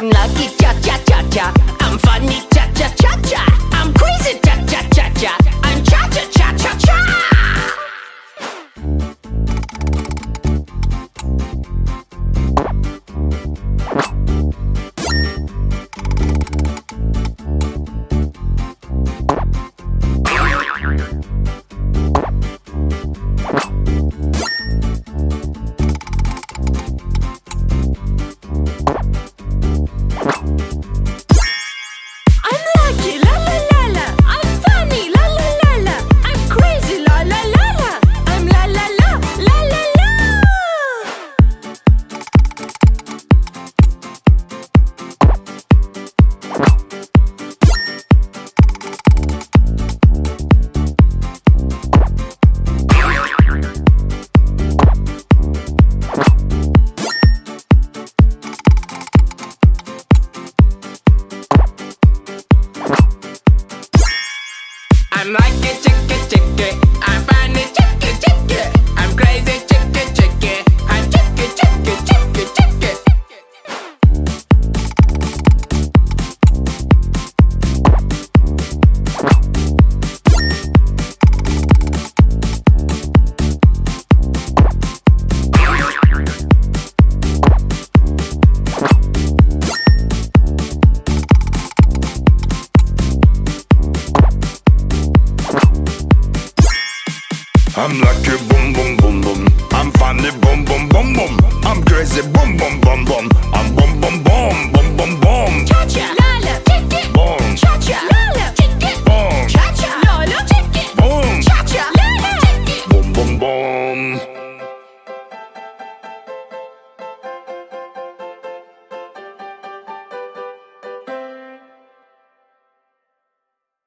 I'm lucky, cha cha cha cha. I'm funny, cha cha cha cha. I'm crazy, cha cha cha cha. I'm like a. I'm funny I'm lucky, boom, boom, boom, boom. I'm funny, boom, boom, boom, boom. I'm crazy, boom, boom, boom, boom.